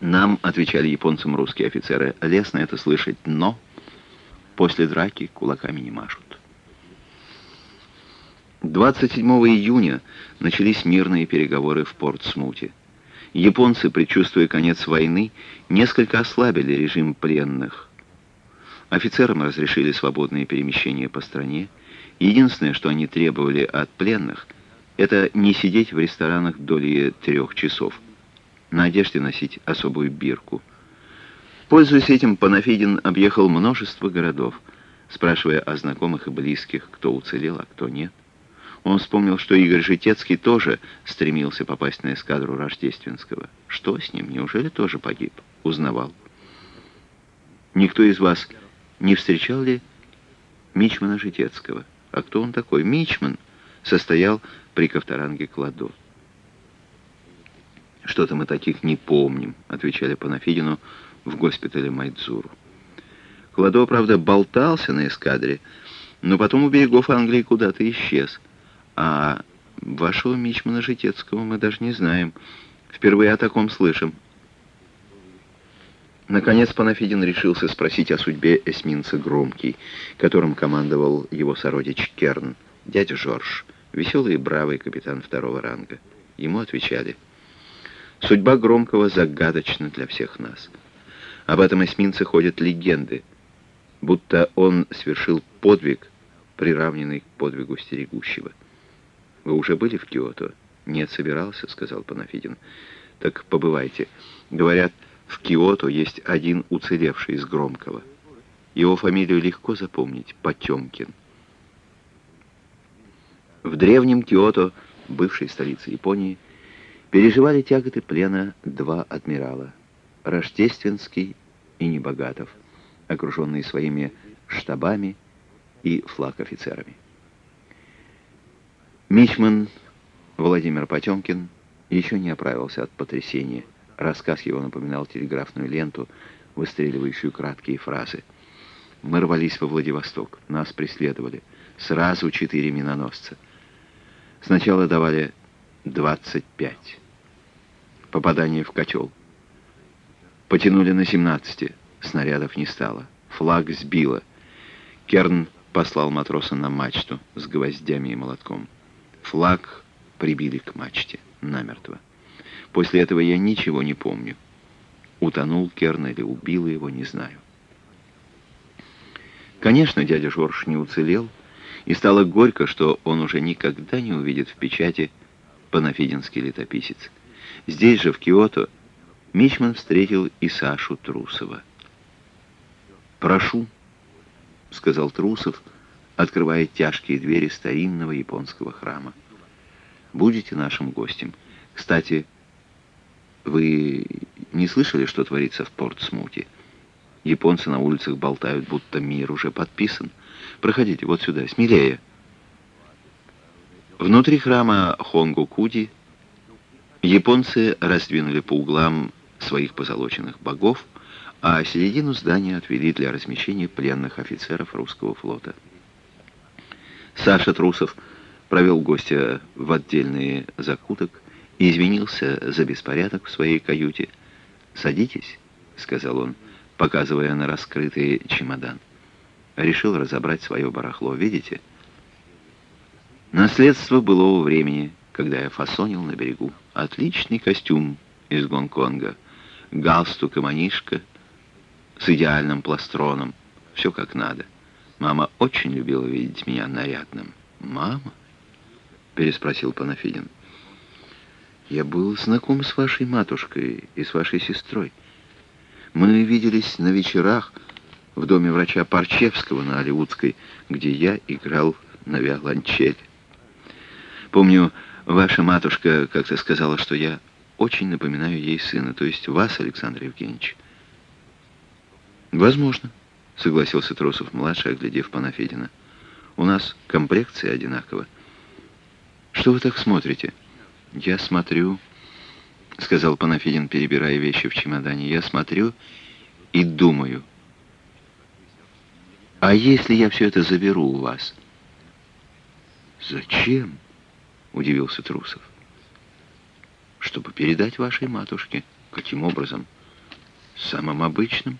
Нам, отвечали японцам русские офицеры, лестно это слышать, но после драки кулаками не машут. 27 июня начались мирные переговоры в Портсмуте. Японцы, предчувствуя конец войны, несколько ослабили режим пленных. Офицерам разрешили свободные перемещения по стране. Единственное, что они требовали от пленных, это не сидеть в ресторанах доли трех часов. На одежде носить особую бирку. Пользуясь этим, Панафидин объехал множество городов, спрашивая о знакомых и близких, кто уцелел, а кто нет. Он вспомнил, что Игорь Житецкий тоже стремился попасть на эскадру Рождественского. Что с ним? Неужели тоже погиб? Узнавал. Никто из вас не встречал ли Мичмана Житецкого? А кто он такой? Мичман состоял при Ковторанге Кладо. «Что-то мы таких не помним», — отвечали Панафидину в госпитале Майдзуру. Кладо, правда, болтался на эскадре, но потом у берегов Англии куда-то исчез — а вашего мичмана Житецкого мы даже не знаем. Впервые о таком слышим. Наконец Панафидин решился спросить о судьбе эсминца Громкий, которым командовал его сородич Керн, дядя Жорж, веселый и бравый капитан второго ранга. Ему отвечали, «Судьба Громкого загадочна для всех нас. Об этом эсминце ходят легенды, будто он совершил подвиг, приравненный к подвигу стерегущего». Вы уже были в Киото? Нет, собирался, сказал Панафидин. Так побывайте. Говорят, в Киото есть один уцелевший из Громкого. Его фамилию легко запомнить — Потемкин. В древнем Киото, бывшей столице Японии, переживали тяготы плена два адмирала — Рождественский и Небогатов, окруженные своими штабами и флаг-офицерами. Мичман Владимир Потемкин еще не оправился от потрясения. Рассказ его напоминал телеграфную ленту, выстреливающую краткие фразы. Мы рвались во Владивосток, нас преследовали. Сразу четыре миноносца. Сначала давали 25. Попадание в котел. Потянули на 17. Снарядов не стало. Флаг сбило. Керн послал матроса на мачту с гвоздями и молотком. Флаг прибили к мачте намертво. После этого я ничего не помню. Утонул Керн или убил его, не знаю. Конечно, дядя Жорж не уцелел, и стало горько, что он уже никогда не увидит в печати панафидинский летописец. Здесь же, в Киото, Мичман встретил и Сашу Трусова. «Прошу», — сказал Трусов, — открывая тяжкие двери старинного японского храма. «Будете нашим гостем. Кстати, вы не слышали, что творится в Портсмуте? Японцы на улицах болтают, будто мир уже подписан. Проходите вот сюда, смелее». Внутри храма Хонгу-Куди японцы раздвинули по углам своих позолоченных богов, а середину здания отвели для размещения пленных офицеров русского флота. Саша Трусов провел гостя в отдельный закуток и извинился за беспорядок в своей каюте. «Садитесь», — сказал он, показывая на раскрытый чемодан. Решил разобрать свое барахло, видите? Наследство былого времени, когда я фасонил на берегу. Отличный костюм из Гонконга, галстук и манишка с идеальным пластроном, все как надо. Мама очень любила видеть меня нарядным. «Мама?» — переспросил Панафидин. «Я был знаком с вашей матушкой и с вашей сестрой. Мы виделись на вечерах в доме врача Парчевского на Оливудской, где я играл на виолончели. Помню, ваша матушка как-то сказала, что я очень напоминаю ей сына, то есть вас, Александр Евгеньевич. Возможно». — согласился Трусов-младший, оглядев Панафидина. «У нас комплекция одинакова». «Что вы так смотрите?» «Я смотрю», — сказал Панафидин, перебирая вещи в чемодане. «Я смотрю и думаю. А если я все это заберу у вас?» «Зачем?» — удивился Трусов. «Чтобы передать вашей матушке. Каким образом?» Самым обычным.